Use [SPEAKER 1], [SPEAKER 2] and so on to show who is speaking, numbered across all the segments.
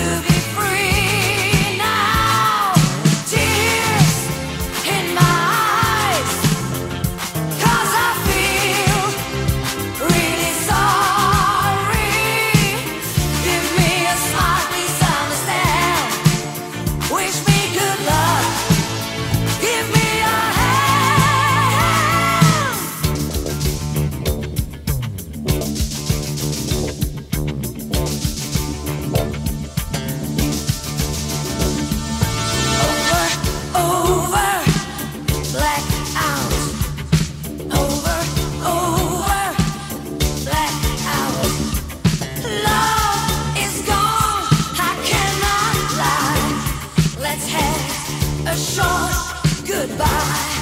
[SPEAKER 1] to be a short goodbye.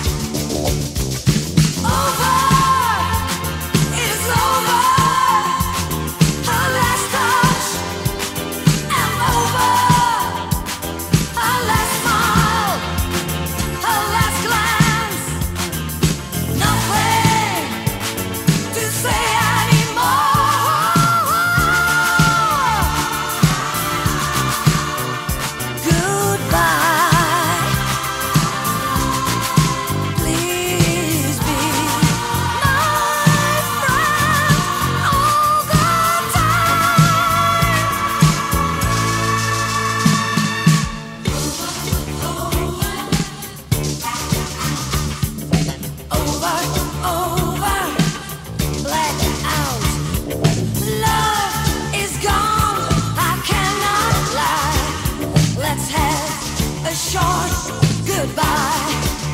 [SPEAKER 1] Has a short goodbye.